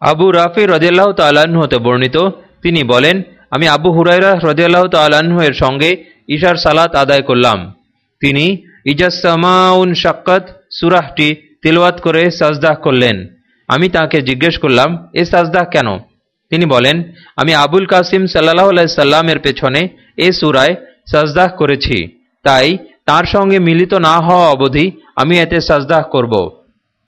আবু রাফি রদিয়াল্লাহ তাল্লাহ্ন হতে বর্ণিত। তিনি বলেন, আমি আবু হুরাইরা রদিয়াল্লাহ তাল্লাহ্ন এর সঙ্গে ঈশার সালাত আদায় করলাম। তিনি ইজাসামাউন শাক্কাত সুরাহটি তিলওয়াত করে সাজদাহ করলেন। আমি তাকে জিজ্ঞেস করলাম, এ সাজদাহ কেন? তিনি বলেন, আমি আবুল কাসিম সাল্লাহ সাল্লামের পেছনে এ সুরায় সাজদাহ করেছি। তাই তার সঙ্গে মিলিত না হওয়া অবধি আমি এতে সাজদাহ করব।